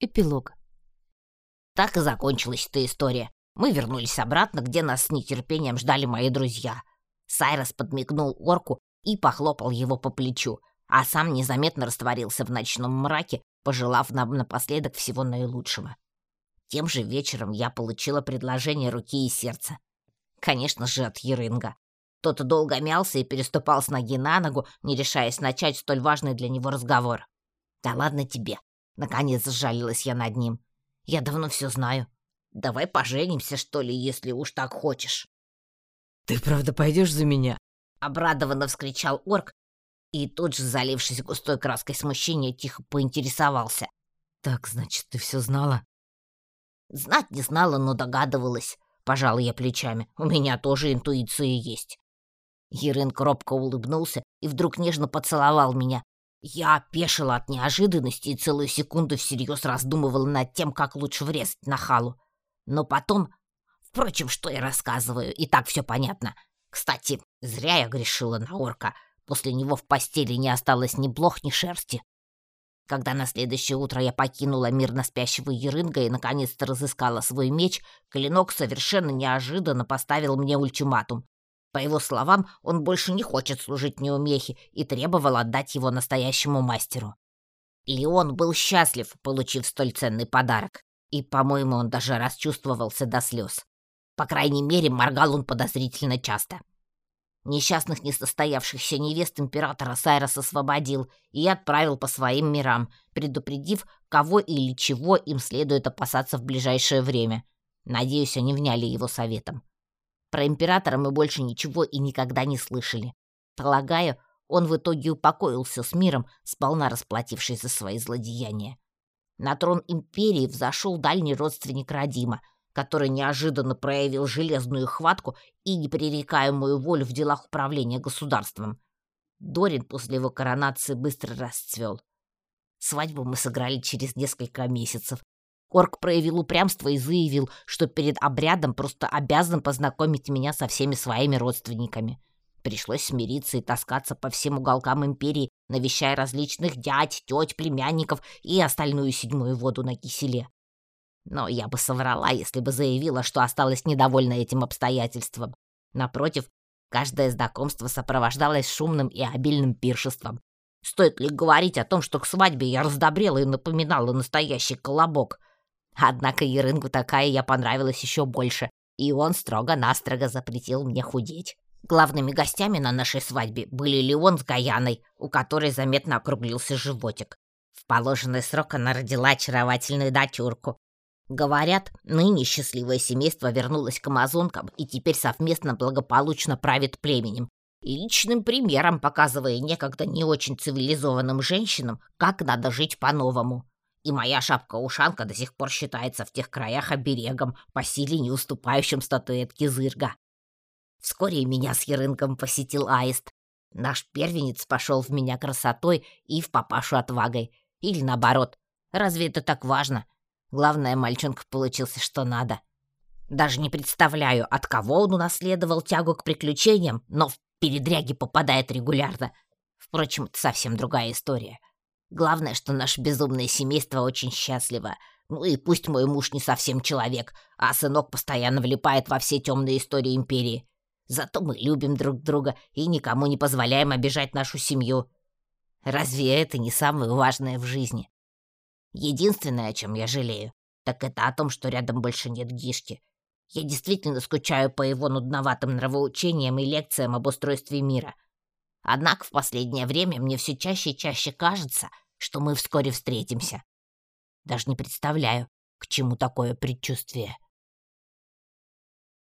Эпилог. Так и закончилась эта история. Мы вернулись обратно, где нас с нетерпением ждали мои друзья. Сайрос подмигнул орку и похлопал его по плечу, а сам незаметно растворился в ночном мраке, пожелав нам напоследок всего наилучшего. Тем же вечером я получила предложение руки и сердца. Конечно же, от Ерынга. Тот долго мялся и переступал с ноги на ногу, не решаясь начать столь важный для него разговор. «Да ладно тебе!» — наконец сжалилась я над ним. «Я давно все знаю. Давай поженимся, что ли, если уж так хочешь». «Ты правда пойдешь за меня?» — обрадованно вскричал орк, и тут же, залившись густой краской смущения, тихо поинтересовался. «Так, значит, ты все знала?» «Знать не знала, но догадывалась», — пожала я плечами. «У меня тоже интуиция есть». Ерын робко улыбнулся и вдруг нежно поцеловал меня. Я опешила от неожиданности и целую секунду всерьез раздумывала над тем, как лучше врезать на халу. Но потом... Впрочем, что я рассказываю, и так все понятно. Кстати, зря я грешила на орка. После него в постели не осталось ни блох, ни шерсти. Когда на следующее утро я покинула мирно спящего Ерынга и наконец-то разыскала свой меч, клинок совершенно неожиданно поставил мне ультиматум. По его словам, он больше не хочет служить неумехе и требовал отдать его настоящему мастеру. Леон был счастлив, получив столь ценный подарок, и, по-моему, он даже расчувствовался до слез. По крайней мере, моргал он подозрительно часто. Несчастных несостоявшихся невест императора Сайрос освободил и отправил по своим мирам, предупредив, кого или чего им следует опасаться в ближайшее время. Надеюсь, они вняли его советом. Про императора мы больше ничего и никогда не слышали. Полагаю, он в итоге упокоился с миром, сполна расплатившись за свои злодеяния. На трон империи взошел дальний родственник Радима, который неожиданно проявил железную хватку и непререкаемую волю в делах управления государством. Дорин после его коронации быстро расцвел. Свадьбу мы сыграли через несколько месяцев, Орк проявил упрямство и заявил, что перед обрядом просто обязан познакомить меня со всеми своими родственниками. Пришлось смириться и таскаться по всем уголкам империи, навещая различных дядь, теть, племянников и остальную седьмую воду на киселе. Но я бы соврала, если бы заявила, что осталась недовольна этим обстоятельством. Напротив, каждое знакомство сопровождалось шумным и обильным пиршеством. Стоит ли говорить о том, что к свадьбе я раздобрела и напоминала настоящий колобок? Однако Ерынгу такая я понравилась еще больше, и он строго-настрого запретил мне худеть. Главными гостями на нашей свадьбе были Леон с Гаяной, у которой заметно округлился животик. В положенный срок она родила очаровательную дочурку. Говорят, ныне счастливое семейство вернулось к амазонкам и теперь совместно благополучно правит племенем. И личным примером показывая некогда не очень цивилизованным женщинам, как надо жить по-новому и моя шапка-ушанка до сих пор считается в тех краях оберегом, по силе не уступающим статуэтке зырга. Вскоре меня с Ерынком посетил аист. Наш первенец пошел в меня красотой и в папашу отвагой. Или наоборот. Разве это так важно? Главное, мальчонка получился что надо. Даже не представляю, от кого он унаследовал тягу к приключениям, но в передряги попадает регулярно. Впрочем, это совсем другая история. Главное, что наше безумное семейство очень счастливо. Ну и пусть мой муж не совсем человек, а сынок постоянно влипает во все темные истории империи. Зато мы любим друг друга и никому не позволяем обижать нашу семью. Разве это не самое важное в жизни? Единственное, о чем я жалею, так это о том, что рядом больше нет Гишки. Я действительно скучаю по его нудноватым нравоучениям и лекциям об устройстве мира — Однако в последнее время мне все чаще и чаще кажется, что мы вскоре встретимся. Даже не представляю, к чему такое предчувствие.